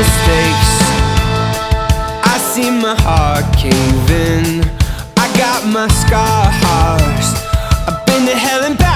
mistakes. I see my heart caving scars. I've been to hell and back